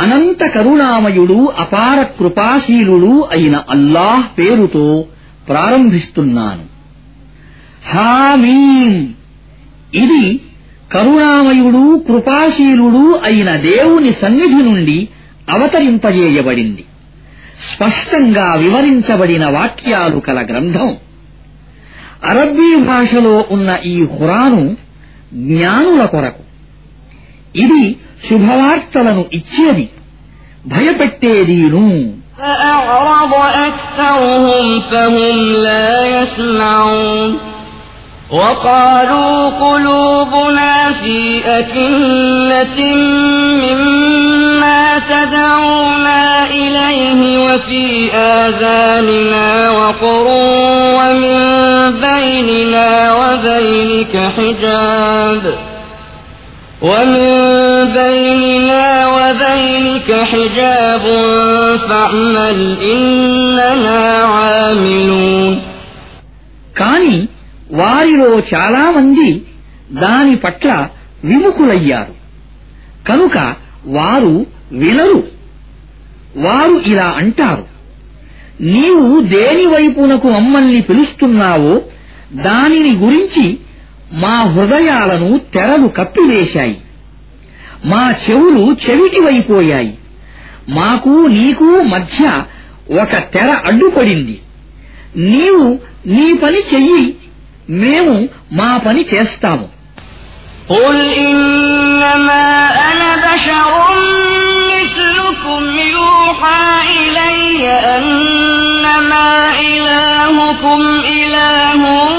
అనంత కరుణామయుడు అపార కృపాశీలుడు అయిన అల్లాహ్ పేరుతో ప్రారంభిస్తున్నాను. హామీం. ఇది కరుణామయుడు కృపాశీలుడు అయిన దేవుని సన్నిధి నుండి అవతరింపజేయబడింది. స్పష్టంగా వివరించబడిన వాక్యాలు కల గ్రంథం. అరబ్బీ భాషలో ఉన్న ఈ హురాను జ్ఞానుల కొరకు. ఇది శుభవార్తలను ఇచ్చేది భయపెట్టేదీను فأعرض أكثرهم فهم لا يسمعون وقالوا قلوبنا في أكنة مما تدعونا إليه وفي آذاننا وقر ومن بيننا وبينك حجاب ومن بيننا وبينك حجاب فاعمل إننا عاملون కాని వారిలో చాలామంది దాని పట్ల విముఖులయ్యారు కనుక వారు వినరు వారు ఇలా అంటారు నీవు దేని వైపునకు మమ్మల్ని పిలుస్తున్నావో దానిని గురించి మా హృదయాలను తెరలు కప్పివేశాయి మా చెవులు చెవిటివైపోయాయి మాకు నీకు మధ్య ఒక తెర అడ్డుపడింది నీవు నీ పని చెయ్యి మేము మా పని చేస్తాము قل إنما أنا بشر مثلكم يوحى إلي أنما إلهكم إله واحد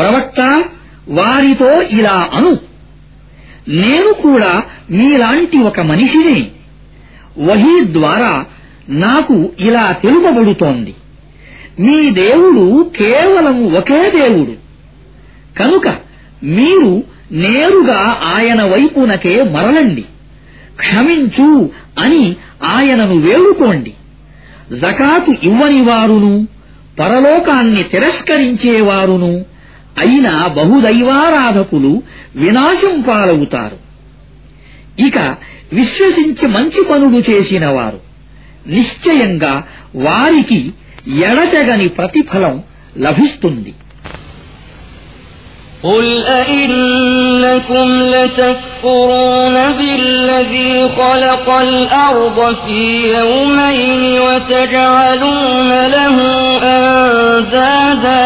ప్రవక్త వారితో ఇలా అను. నేను కూడా మీలాంటి ఒక మనిషినే. వహీ ద్వారా నాకు ఇలా తెలుపబడుతోంది. మీ దేవుడు కేవలం ఒకే దేవుడు. కనుక మీరు నేరుగా ఆయన వైపునకే మరలండి. క్షమించు అని ఆయనను వేడుకోండి. జకాతు ఇవ్వని వారును పరలోకాన్ని తిరస్కరించేవారును అయిన బహుదైవారాధకులు వినాశం పాలవుతారు ఇక విశ్వసించి మంచి పనులు చేసిన వారు నిశ్చయంగా వారికి ఎడతెగని ప్రతిఫలం లభిస్తుంది قل أئنكم لتكفرون بالذي خلق الأرض في يومين وتجعلون له أندادا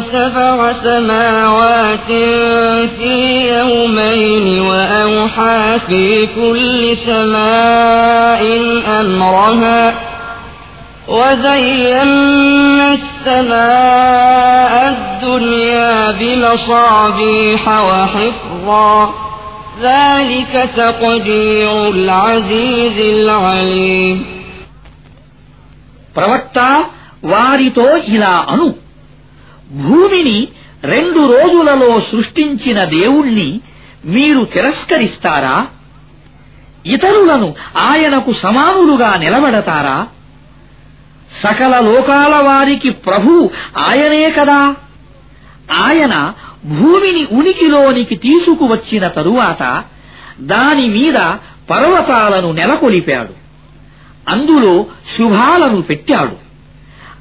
سبع سماوات في يومين وأوحى في كل سماء أمرها وزينا السماء الدنيا بمصابيح وحفظا ذلك تقدير العزيز العليم ప్రవక్త వారితో ఇలా అను భూమిని రెండు రోజులలో సృష్టించిన దేవుణ్ణి మీరు తిరస్కరిస్తారా? ఇతరులను ఆయనకు సమానులుగా నిలబెడతారా? సకల లోకాల వారికి ప్రభు ఆయనే కదా. ఆయన భూమిని ఉనికిలోనికి తీసుకువచ్చిన తరువాత దాని మీద పర్వతాలను నెలకొలిపాడు. అందులో శుభాలను పెట్టాడు.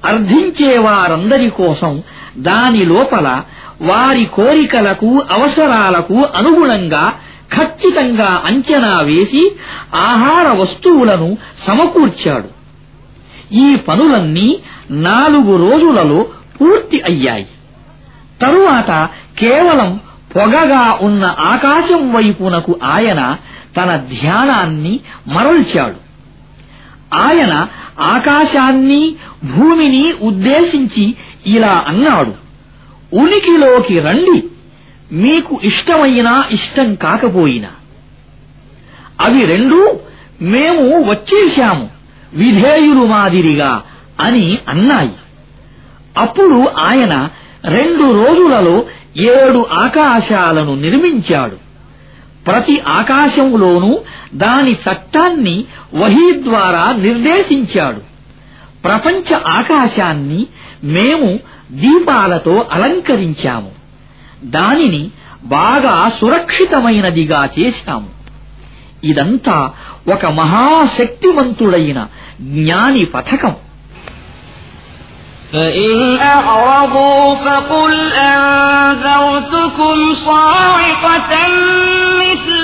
అర్థించేవారందరి కోసం దాని లోపల వారి కోరికలకు అవసరాలకు అనుగుణంగా ఖచ్చితంగా అంచనా వేసి ఆహార వస్తువులను సమకూర్చాడు. ఈ పనులన్నీ నాలుగు రోజులలో పూర్తి అయ్యాయి. తరువాత కేవలం పొగగా ఉన్న ఆకాశం వైపునకు ఆయన తన ధ్యానాన్ని మరల్చాడు. ఆయన ఆకాశాన్ని భూమిని ఉద్దేశించి ఇలా అన్నాడు. ఉనికిలోకి రండి. మీకు ఇష్టమైనా ఇష్టం కాకపోయినా. అవి రెండూ మేము వచ్చేశాము. విధేయులు మాదిరిగా అని అన్నాయి. అప్పుడు ఆయన రెండు రోజులలో ఏడు ఆకాశాలను నిర్మించాడు. ప్రతి ఆకాశంలోనూ దాని చట్టాన్ని వహీ ద్వారా నిర్దేశించాడు ప్రపంచ ఆకాశాన్ని మేము దీపాలతో అలంకరించాము దానిని బాగా సురక్షితమైనదిగా చేశాము ఇదంతా ఒక మహాశక్తివంతుడైన జ్ఞాని పథకం فإن أعرضوا فقل أنذرتكم صاعقة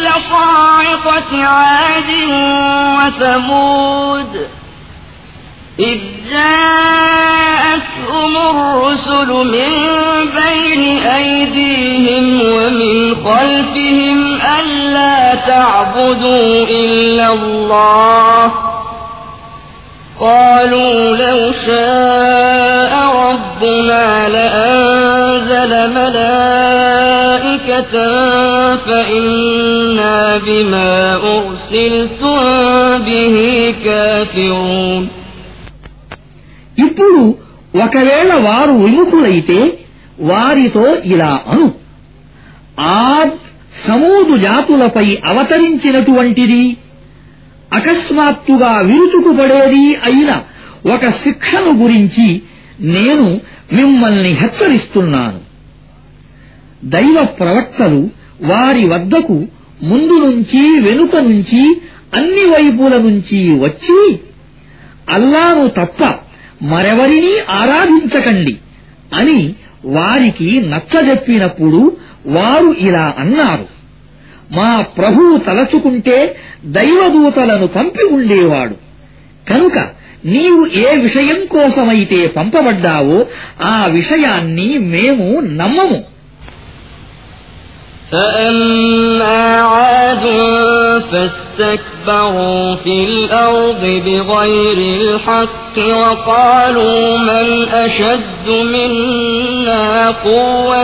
مثل صاعقة عاد وثمود إذ جاءتهم الرسل من بين أيديهم ومن خلفهم ألا تعبدوا إلا الله قالوا لو شاء ربنا لأنزل ملائكة فإنا بما أرسلتم به كافرون ఇప్పుడు ఒకవేళ వారు విముఖులైతే వారితో ఇలా అను ఆద్ సమూదు జాతులపై అవతరించినటువంటిది అకస్మాత్తుగా విరుచుకుపడేది అయిన ఒక శిక్షను గురించి నేను మిమ్మల్ని హెచ్చరిస్తున్నాను. దైవ ప్రవక్తలు వారి వద్దకు ముందు నుంచి వెనుక నుంచి అన్ని వైపుల నుంచి వచ్చి అల్లాను తప్ప మరెవరినీ ఆరాధించకండి అని వారికి నచ్చజెప్పినప్పుడు వారు ఇలా అన్నారు. మా ప్రభువు తలచుకుంటే దైవదూతలను పంపి ఉండేవాడు కనుక నీవు ఏ విషయం కోసమైతే పంపబడ్డావో ఆ విషయాన్ని మేము నమ్మము فأما عاد فاستكبروا في الأرض بغير الحق وقالوا من أشد منا قوة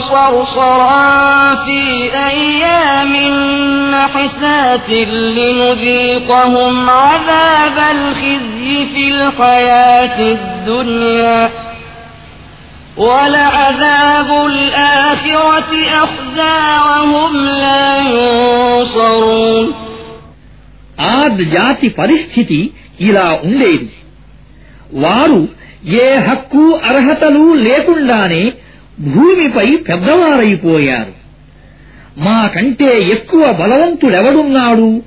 صرصرا في أيام نحسات لنذيقهم عذاب الخزي في الحياة الدنيا ولعذاب الآخرة أخزى وهم لا ينصرون ఆద్ జాతి పరిస్థితి ఇలా ఉండేది వారు ఏ హక్కు అర్హతలు లేకుండానే భూమిపై పెద్దవారైపోయారు. మాకంటే ఎక్కువ బలవంతుడెవడున్నాడు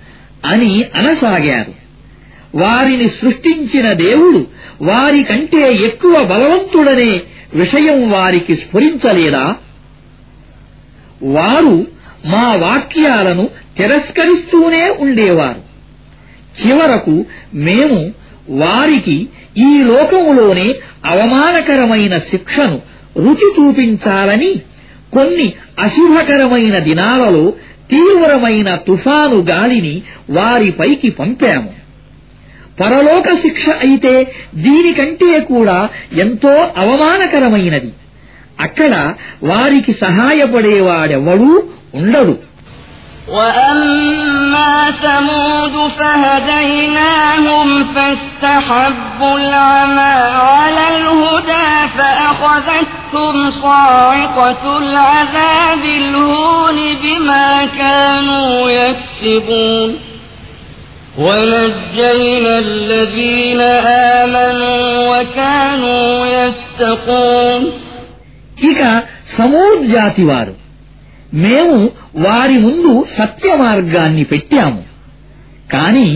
అని అనసాగారు. వారిని సృష్టించిన దేవుడు వారికంటే ఎక్కువ బలవంతుడనే విషయం వారికి స్ఫురించలేదా? వారు మా వాక్యాలను తిరస్కరిస్తూనే ఉండేవారు. చివరకు మేము వారికి ఈ లోకములోనే అవమానకరమైన శిక్షను రుచి చూపించాలని కొన్ని అశుభకరమైన దినాలలో తీవ్రమైన తుఫాను గాలిని వారిపైకి పంపాము పరలోక శిక్ష అయితే దీనికంటే కూడా ఎంతో అవమానకరమైనది అక్కడ వారికి సహాయపడేవాడెవడూ ఉండడు وأما ثمود فهديناهم فاستحبوا العمى على الهدى فأخذتهم صاعقة العذاب الهون بما كانوا يكسبون ونجينا الذين آمنوا وكانوا يتقون ఇక సమూద్ జాతి వారు మేము వారి ముందు సత్య మార్గాన్ని పెట్టాము కాని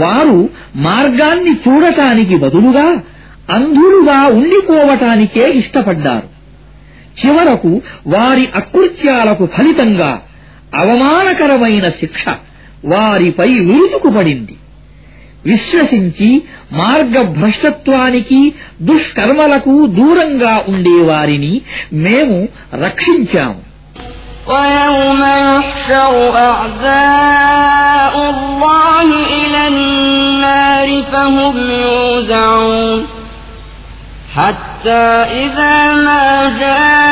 వారు మార్గాన్ని చూడటానికి బదులుగా అంధులుగా ఉండిపోవటానికే ఇష్టపడ్డారు చివరకు వారి అకృత్యాలకు ఫలితంగా అవమానకరమైన శిక్ష వారిపై విరుచుకుపడింది విశ్వసించి మార్గభ్రష్టత్వానికి దుష్కర్మలకు దూరంగా ఉండేవారిని మేము రక్షించాము ويوم يحشر أعداء الله إلى النار فهم يوزعون حتى إذا ما جاءوها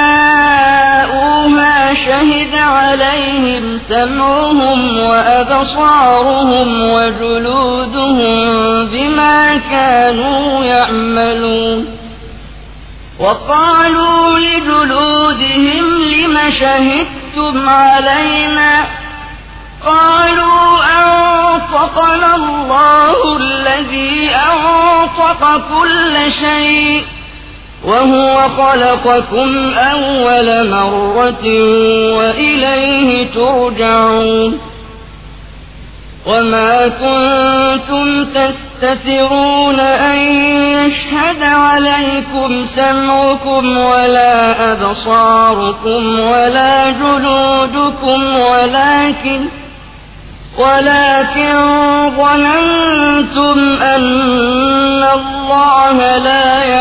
شهد عليهم سمعهم وأبصارهم وجلودهم بما كانوا يعملون. وقالوا لجلودهم لم شهدتم علينا؟ قالوا أنطقنا الله الذي أنطق كل شيء. وهو خلقكم أول مرة وإليه ترجعون وما كنتم تستترون أن يشهد عليكم سمعكم ولا أبصاركم ولا جلودكم ولكن ولكن ظننتم أن الله لا يعلم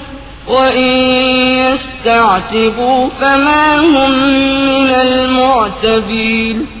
وإن يستعتبوا فما هم من المعتبين.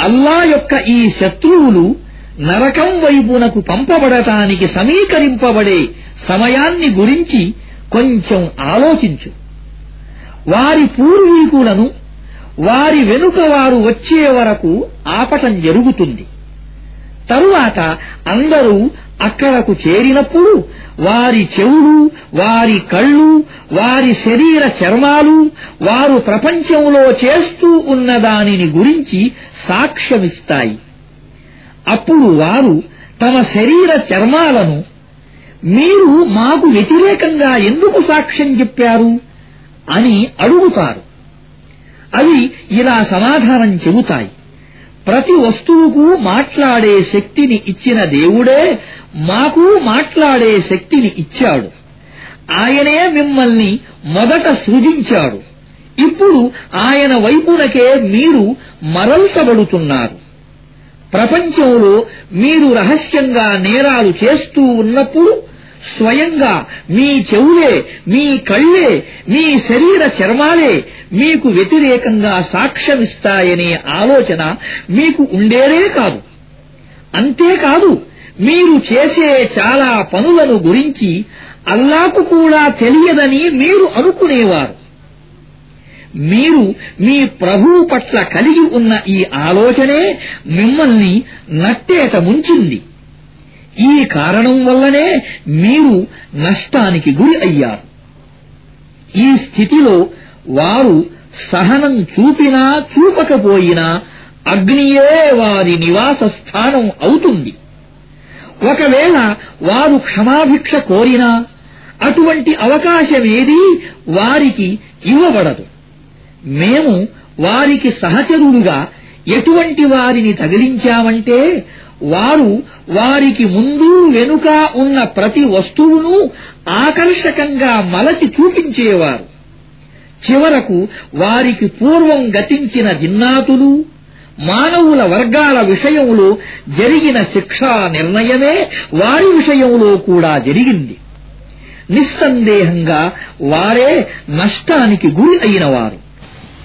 అల్లా యొక్క ఈ శత్రువులు నరకం వైపునకు పంపబడటానికి సమీకరింపబడే సమయాన్ని గురించి కొంచెం ఆలోచించు. వారి పూర్వీకులను వారి వెనుక వారు వచ్చే వరకు ఆపటం జరుగుతుంది. తరువాత అందరూ అక్కడకు చేరినప్పుడు వారి చెవులు వారి కళ్ళు వారి శరీర చర్మాలు వారు ప్రపంచంలో చేస్తూ ఉన్న దానిని గురించి సాక్ష్యమిస్తాయి. అప్పుడు వారు తమ శరీర చర్మాలను మీరు మాకు వ్యతిరేకంగా ఎందుకు సాక్ష్యం చెప్పారు అని అడుగుతారు. అవి ఇలా సమాధానం చెబుతాయి. ప్రతి వస్తువుకు మాట్లాడే శక్తిని ఇచ్చిన దేవుడే మాకు మాట్లాడే శక్తిని ఇచ్చాడు. ఆయనే మిమ్మల్ని మొదట సృజించాడు. ఇప్పుడు ఆయన వైపునకే మీరు మరల్చబడుతున్నారు. ప్రపంచంలో మీరు రహస్యంగా నేరాలు చేస్తూ ఉన్నప్పుడు స్వయంగా మీ చెవులే మీ కళ్ళే మీ శరీర చర్మాలే మీకు వ్యతిరేకంగా సాక్ష్యమిస్తాయనే ఆలోచన మీకు ఉండేదే కాదు. అంతేకాదు మీరు చేసే చాలా పనులను గురించి అల్లాకు కూడా తెలియదని మీరు అనుకునేవారు. మీరు మీ ప్రభువు పట్ల కలిగి ఉన్న ఈ ఆలోచనే మిమ్మల్ని నట్టేట ముంచింది. ఈ కారణం వల్లనే మీరు నష్టానికి గురి అయ్యారు. ఈ స్థితిలో వారు సహనం చూపినా చూపకపోయినా అగ్నియే వారి నివాస స్థానం అవుతుంది. ఒకవేళ వారు క్షమాభిక్ష కోరినా అటువంటి అవకాశమేదీ వారికి ఇవ్వబడదు. మేము వారికి సహచరులుగా ఎటువంటి వారిని తగిలించామంటే వారు వారికి ముందు వెనుక ఉన్న ప్రతి వస్తువును ఆకర్షకంగా మలచి చూపించేవారు. చివరకు వారికి పూర్వం గతించిన జిన్నాతులు మానవుల వర్గాల విషయంలో జరిగిన శిక్షా నిర్ణయమే వారి విషయంలో కూడా జరిగింది. నిస్సందేహంగా వారే నష్టానికి గురి అయినవారు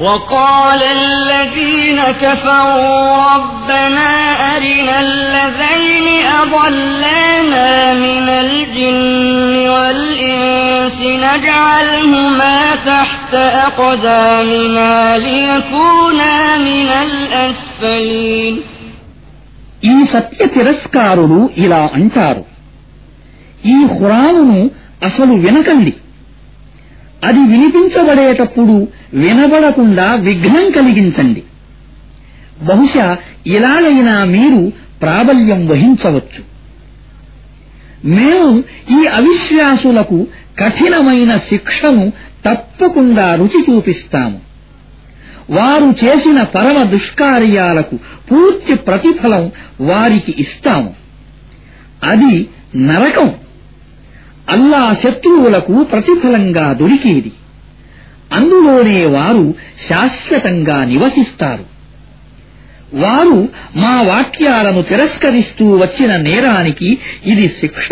وقال الذين كفروا ربنا أرنا الذين أضلانا من الجن والإنس نجعلهما تحت أقدامنا ليكونا من الأسفلين ఈ సత్య తిరస్కారులు ఇలా అంటారు ఈ హురానును అసలు వినకండి అది వినిపించబడేటప్పుడు వినబడకుండా విఘ్నం కలిగించండి. బహుశా ఇలాగైనా మీరు ప్రాబల్యం వహించవచ్చు. మేము ఈ అవిశ్వాసులకు కఠినమైన శిక్షను తప్పకుండా రుచి చూపిస్తాము. వారు చేసిన పరమ దుష్కార్యాలకు పూర్తి ప్రతిఫలం వారికి ఇస్తాము. అది నరకం. అల్లా శత్రువులకు ప్రతిఫలంగా దొరికేది. అందులోనే వారు శాశ్వతంగా నివసిస్తారు. వారు మా వాక్యాలను తిరస్కరిస్తూ వచ్చిన నేరానికి ఇది శిక్ష.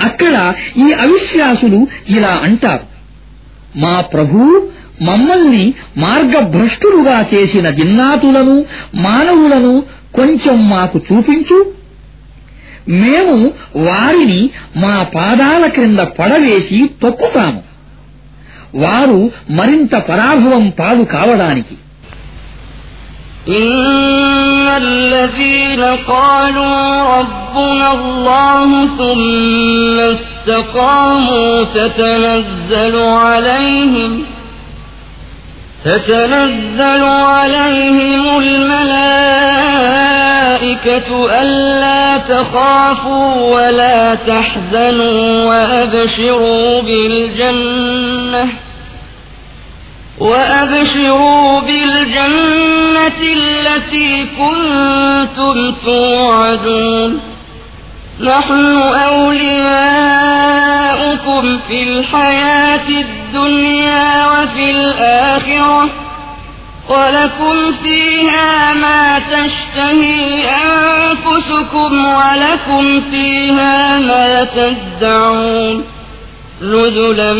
అక్కడ ఈ అవిశ్వాసులు ఇలా అంటారు. మా ప్రభు మమ్మల్ని మార్గభ్రష్టులుగా చేసిన జిన్నాతులను మానవులను కొంచెం మాకు చూపించు. మేము వారిని మా పాదాల క్రింద పడవేసి తొక్కుతాము వారు మరింత పరాభవం పాలు కావడానికి إن الذين قالوا ربنا الله ثم استقاموا تتنزل عليهم تتنزل عليهم الملائكة ألا تخافوا ولا تحزنوا وأبشروا بالجنة وأبشروا بالجنة التي كنتم توعدون نحن أولياؤكم في الحياة الدنيا وفي الآخرة ولكم فيها ما تشتهي أنفسكم ولكم فيها ما تدعون نزلا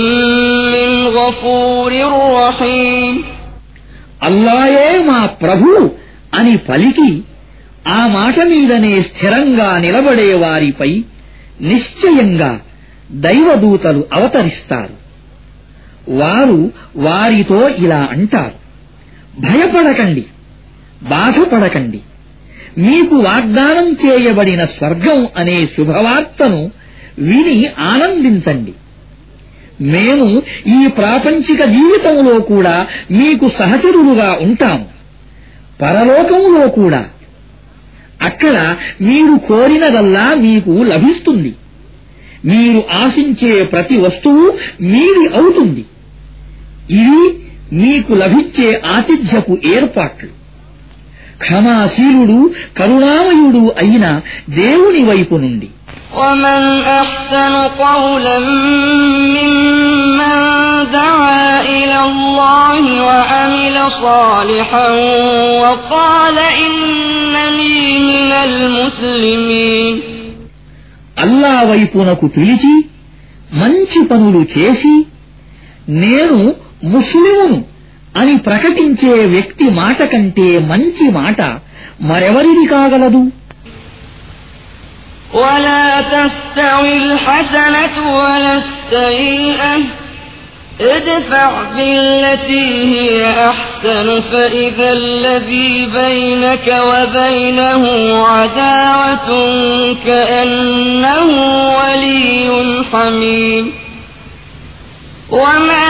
من غفور رحيم అల్లాయే మా ప్రభు అని పలికి ఆ మాట మీదనే స్థిరంగా నిలబడే వారిపై నిశ్చయంగా దైవదూతలు అవతరిస్తారు వారు వారితో ఇలా అంటారు భయపడకండి. బాధపడకండి. మీకు వాగ్దానం చేయబడిన స్వర్గం అనే శుభవార్తను విని ఆనందించండి. మేము ఈ ప్రాపంచిక జీవితంలో కూడా మీకు సహచరులుగా ఉంటాము. పరలోకంలో కూడా. అక్కడ మీరు కోరినదల్లా మీకు లభిస్తుంది. మీరు ఆశించే ప్రతి వస్తువు మీది అవుతుంది. ఇది మీకు లభించే ఆతిథ్యపు ఏర్పాట్లు క్షమాశీలుడు కరుణామయుడు అయిన దేవుని వైపు నుండి ومن أحسن قولا ممن دعا إلى الله وعمل صالحا وقال إنني من المسلمين అల్లా వైపునకు పిలిచి మంచి పనులు చేసి నేను ముస్లిమును అని ప్రకటించే వ్యక్తి మాట కంటే మంచి మాట మరెవరిది కాగలదు ولا تستوي الحسنة ولا السيئة ادفع بالتي هي أحسن فإذا الذي بينك وبينه عداوة كأنه ولي حميم وما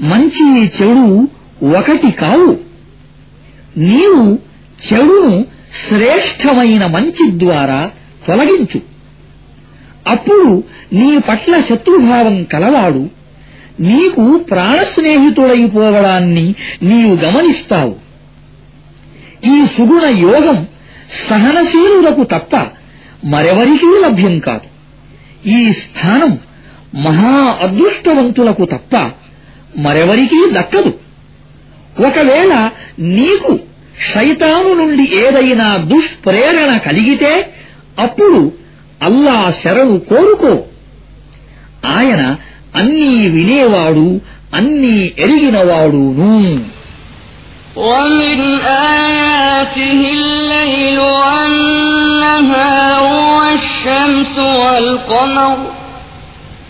మంచి చెడు ఒకటి కావు. నీవు చెడును శ్రేష్టమైన మంచి ద్వారా తొలగించు. అప్పుడు నీ పట్ల శత్రుభావం కలవాడు. నీకు ప్రాణస్నేహితుడైపోవడాన్ని నీవు గమనిస్తావు. ఈ సుగుణ యోగం సహనశీలులకు తప్ప మరెవరికీ లభ్యం కాదు. ఈ స్థానం మహా అదృష్టవంతులకు తప్ప మరెవరికీ దక్కదు ఒకవేళ నీకు శైతాను నుండి ఏదైనా దుష్ప్రేరణ కలిగితే అప్పుడు అల్లా శరణు కోరుకో ఆయన అన్నీ వినేవాడు అన్నీ ఎరిగినవాడును ومن آياته الليل والنهار والشمس والقمر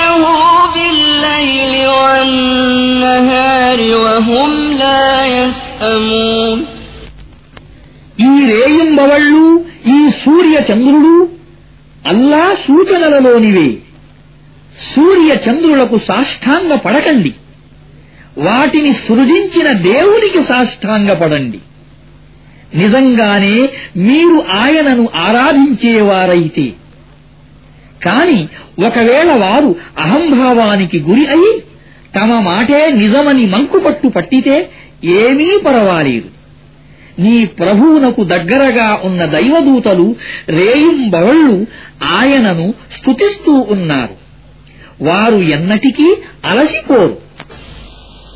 له بالليل والنهار وهم لا يسأمون ఈ రేయింబవళ్ళు ఈ సూర్య చంద్రుడు అల్లా సూచనలలోనివే సూర్య చంద్రులకు సాష్టాంగ పడకండి వాటిని సృజించిన దేవునికి సాష్టాంగపడండి నిజంగానే మీరు ఆయనను ఆరాధించేవారైతే కాని ఒకవేళ వారు అహంభావానికి గురి అయి తమ మాటే నిజమని మంకుపట్టు పట్టితే ఏమీ పరవాలేదు. నీ ప్రభువునకు దగ్గరగా ఉన్న దైవదూతలు రేయింబవళ్ళు ఆయనను స్తుతిస్తూ ఉన్నారు. వారు ఎన్నటికీ అలసిపోరు.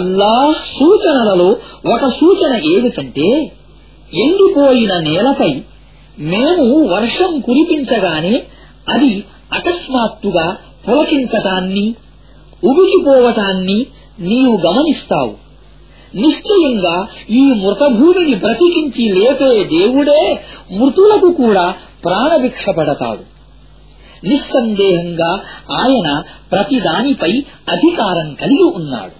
అల్లాహ్ సూచనలలో ఒక సూచన ఏమిటంటే ఎండిపోయిన నేలపై మేము వర్షం కురిపించగానే అది అకస్మాత్తుగా పులకించటాన్ని ఉబికిపోవటాన్ని నీవు గమనిస్తావు. నిశ్చయంగా ఈ మృతభూమిని బ్రతికించి లేపే దేవుడే మృతులకు కూడా ప్రాణభిక్ష పడతాడు. నిస్సందేహంగా ఆయన ప్రతిదానిపై అధికారం కలిగి ఉన్నాడు.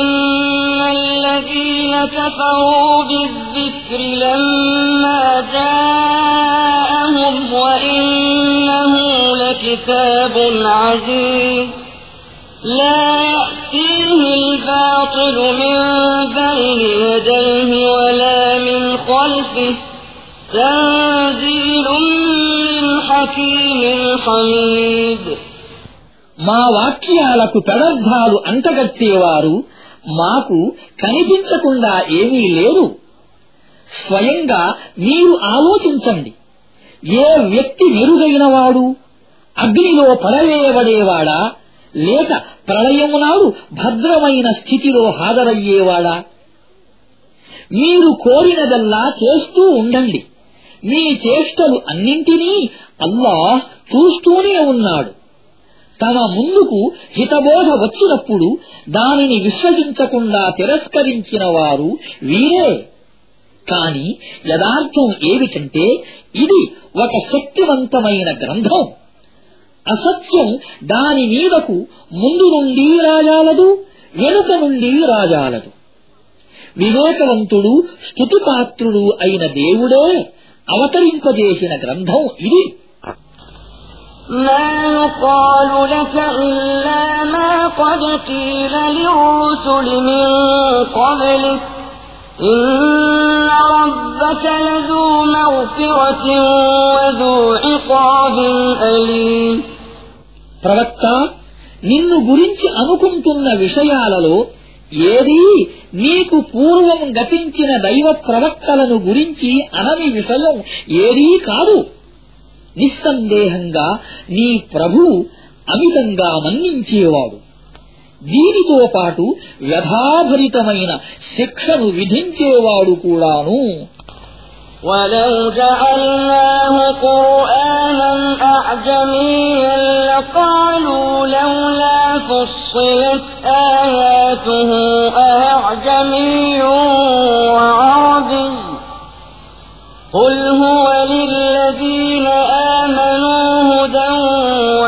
إن الذين كفروا بالذكر لما جاءهم وإنه لكتاب عزيز لا يأتيه الباطل من بين يديه ولا من خلفه تنزيل من حكيم حميد మా వాక్యాలకు పెడర్థాలు అంటగట్టేవారు మాకు కనిపించకుండా ఏమీ లేదు స్వయంగా మీరు ఆలోచించండి. ఏ వ్యక్తి మెరుగైనవాడు అగ్నిలో పడవేయబడేవాడా లేక ప్రళయము నాడు భద్రమైన స్థితిలో హాజరయ్యేవాడా? మీరు కోరినదల్లా చేస్తూ ఉండండి. మీ చేష్టలు అన్నింటినీ అల్లాహ్ చూస్తూనే ఉన్నాడు. తమ ముందుకు హితబోధ వచ్చినప్పుడు దానిని విశ్వసించకుండా తిరస్కరించిన వారు వీరే. కాని యథార్థం ఏమిటంటే ఇది ఒక శక్తివంతమైన గ్రంథం. అసత్యం దాని మీదకు ముందు నుండి రాజాలదు వెనుక నుండి రాజాలదు. వివేకవంతుడు స్థుతిపాత్రుడు అయిన దేవుడే అవతరింపజేసిన గ్రంథం ఇది. ما يقال لك إلا ما قد قيل للرسل من قبلك إن ربك لذو مغفرة وذو عقاب أليم ప్రవక్త నిన్ను గురించి అనుకుంటున్న విషయాలలో ఏదీ నీకు పూర్వం గతించిన దైవ ప్రవక్తలను గురించి అనని విషయం ఏదీ కాదు నిస్సందేహంగా నీ ప్రభువు అమితంగా మన్నించేవాడు దీనితో పాటు వ్యధాభరితమైన శిక్షను విధించేవాడు కూడాను ولو جعلناه قرآنا أعجميا لقالوا لولا فصلت آياته أعجمي وعربي قل هو للذين آمنوا هدى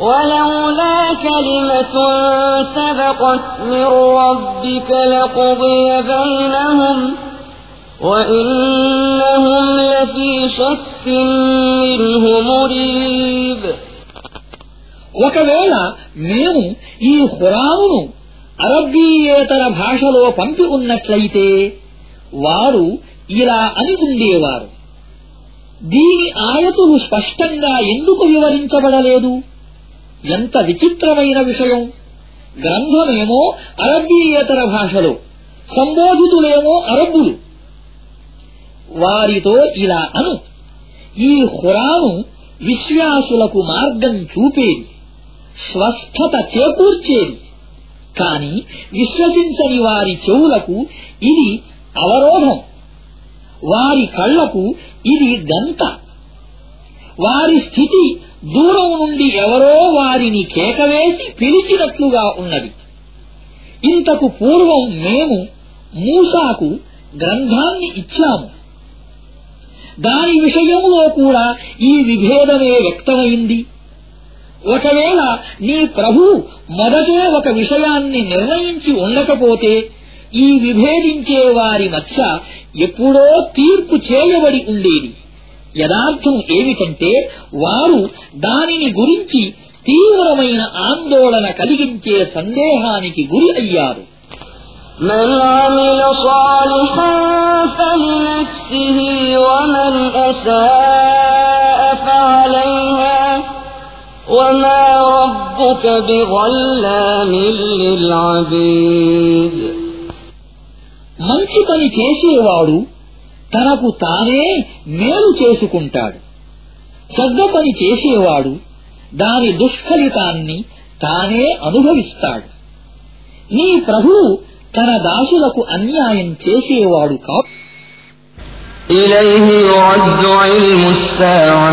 ولولا كلمة سبقت من ربك لقضي بينهم وإنهم لفي شك منه مريب ఒకవేళ మేము ఈ హురామును అరబ్బీయేతర భాషలో పంపి ఉన్నట్లయితే వారు ఇలా అని ఉండేవారు దీని ఆయతులు స్పష్టంగా ఎందుకు వివరించబడలేదు ఎంత విచిత్రమైన విషయం. గ్రంథమేమో అరబ్బీయేతర భాషలో సంబోధితులేమో అరబ్బులు. వారితో ఇలా అను ఈ హురాను విశ్వాసులకు మార్గం చూపేది స్వస్థత చేకూర్చేది. కాని విశ్వసించని వారి చెవులకు ఇది అవరోధం. వారి కళ్ళకు ఇది గంత వారి స్థితి దూరం నుండి ఎవరో వారిని కేకవేసి పిలిచినట్లుగా ఉన్నది. ఇంతకు పూర్వం మేము మూసాకు గ్రంథాన్ని ఇచ్చాము. దాని విషయంలో కూడా ఈ విభేదమే వ్యక్తమైంది. ఒకవేళ నీ ప్రభు మొదటే ఒక విషయాన్ని నిర్ణయించి ఉండకపోతే ఈ విభేదించే వారి మధ్య ఎప్పుడో తీర్పు చేయబడి ఉండేది. యథార్థం ఏమిటంటే వారు దానిని గురించి తీవ్రమైన ఆందోళన కలిగించే సందేహానికి గురి అయ్యారు من عمل صالحا فلنفسه ومن أساء فعليها وما ربك بظلام للعبيد మంచి పని చేసేవాడు తనకు తానే మేలు చేసుకుంటాడు చెడ్డ పని చేసేవాడు దాని దుష్ఫలితాన్ని తానే అనుభవిస్తాడు నీ ప్రభువు తన దాసులకు అన్యాయం చేసేవాడు కాదు إليه يرد علم الساعة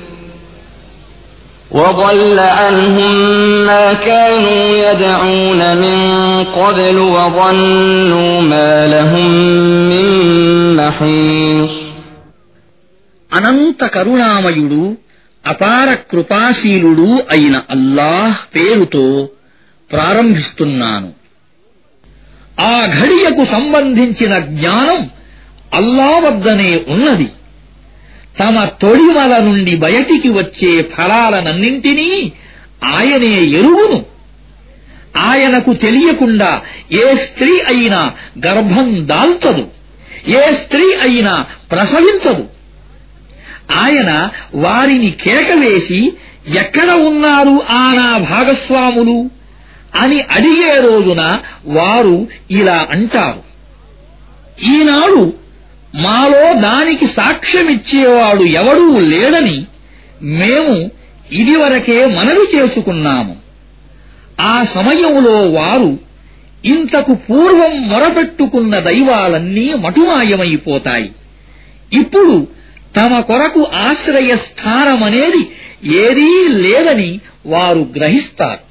وضل عنهم ما كانوا يدعون من قبل وظنوا ما لهم من محيص అనంత కరుణామయుడు అపార కృపాశీలుడు అయిన అల్లాహ్ పేరుతో ప్రారంభిస్తున్నాను ఆ ఘడియకు సంబంధించిన జ్ఞానం అల్లా వద్దనే ఉన్నది తమ తొడిమల నుండి బయటికి వచ్చే ఫలాలనన్నింటినీ ఆయనే ఎరువును ఆయనకు తెలియకుండా ఏ స్త్రీ అయినా గర్భం దాల్చదు ఏ స్త్రీ అయినా ప్రసవించదు. ఆయన వారిని కేకవేసి ఎక్కడ ఉన్నారు ఆ నా భాగస్వాములు? అని అడిగే రోజున వారు ఇలా అంటారు. ఈనాడు మాలో దానికి సాక్ష్యమిచ్చేవాడు ఎవడూ లేడని మేము ఇదివరకే మనవి చేసుకున్నాము. ఆ సమయంలో వారు ఇంతకు పూర్వం మొరపెట్టుకున్న దైవాలన్నీ మటుమాయమైపోతాయి. ఇప్పుడు తమ కొరకు ఆశ్రయ స్థానమనేది ఏదీ లేదని వారు గ్రహిస్తారు.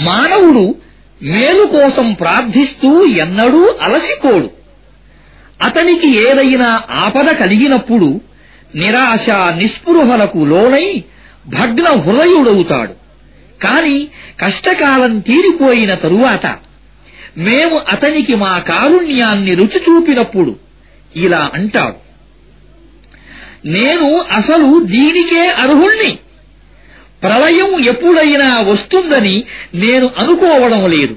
మానవుడు మేలు కోసం ప్రార్థిస్తూ ఎన్నడూ అలసిపోడు. అతనికి ఏదైనా ఆపద కలిగినప్పుడు నిరాశ నిస్పృహలకు లోనై భగ్న హృదయుడవుతాడు. కాని కష్టకాలం తీరిపోయిన తరువాత మేము అతనికి మా కారుణ్యాన్ని రుచి చూపినప్పుడు ఇలా అంటాడు. నేను అసలు దీనికే అర్హుణ్ణి? ప్రళయం ఎప్పుడైనా వస్తుందని నేను అనుకోవడం లేదు.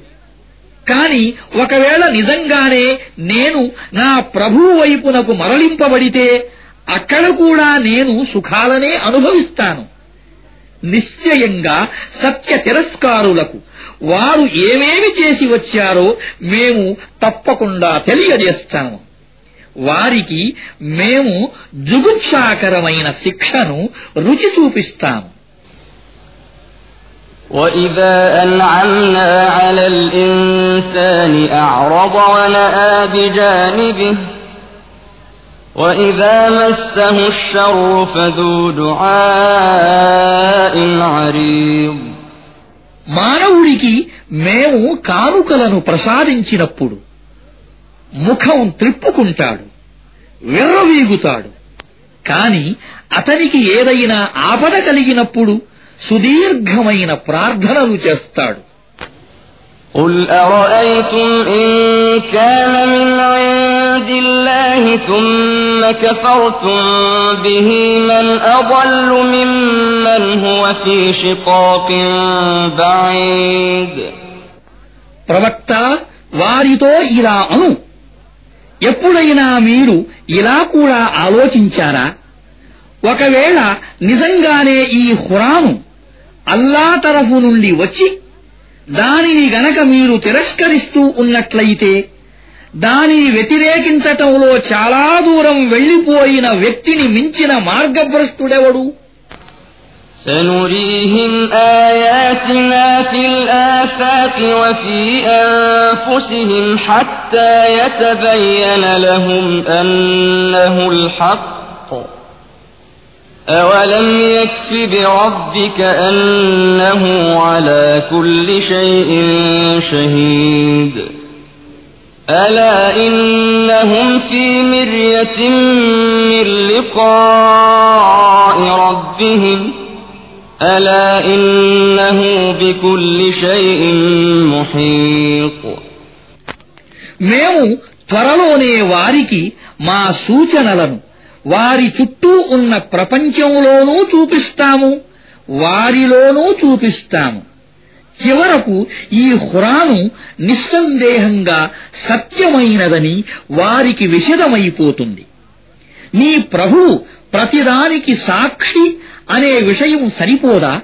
కాని ఒకవేళ నిజంగానే నేను నా ప్రభువు వైపునకు మరలింపబడితే అక్కడ కూడా నేను సుఖాలనే అనుభవిస్తాను. నిశ్చయంగా సత్య తిరస్కారులకు వారు ఏమేమి చేసి వచ్చారో మేము తప్పకుండా తెలియజేస్తాము. వారికి మేము జుగుప్సాకరమైన శిక్షను రుచి చూపిస్తాము. وإذا أنعمنا على الإنسان أعرض ونأى بجانبه وإذا مسه الشر فذو دعاء عريض మానవుడికి మేము కానుకలను ప్రసాదించినప్పుడు ముఖం త్రిప్పుకుంటాడు విర్రవీగుతాడు కాని అతనికి ఏదైనా ఆపద కలిగినప్పుడు సుదీర్ఘమైన ప్రార్థనలు చేస్తాడు قل أرأيتم إن كان من عند الله ثم كفرتم به من أضل ممن هو في شقاق بعيد ప్రవక్త వారితో ఇలా అను ఎప్పుడైనా మీరు ఇలా కూడా ఆలోచించారా ఒకవేళ నిజంగానే ఈ హురాను అల్లా తరఫు నుండి వచ్చి దానిని గనక మీరు తిరస్కరిస్తూ ఉన్నట్లయితే దానిని వ్యతిరేకించటంలో చాలా దూరం వెళ్లిపోయిన వ్యక్తిని మించిన మార్గభ్రష్టుడెవడు سنريهم آياتنا في الآفاق وفي أنفسهم حتى يتبين لهم أنه الحق أولم يكف بربك أنه على كل شيء شهيد ألا إنهم في مرية من لقاء ربهم ألا إنه بكل شيء محيط మేము త్వరలోనే వారికి మా సూచనలను వారి చుట్టూ ఉన్న ప్రపంచంలోనూ చూపిస్తాము వారిలోనూ చూపిస్తాము. చివరకు ఈ హురాను నిస్సందేహంగా సత్యమైనదని వారికి విషదమైపోతుంది నీ ప్రభువు ప్రతిదానికి సాక్షి అనే విషయం సరిపోదా?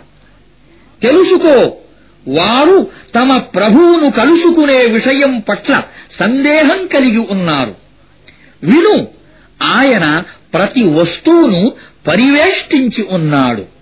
తెలుసుకో వారు తమ ప్రభువును కలుసుకునే విషయం పట్ల సందేహం కలిగి ఉన్నారు. విను ఆయన ప్రతి వస్తువును పరివేష్టించి ఉన్నాడు.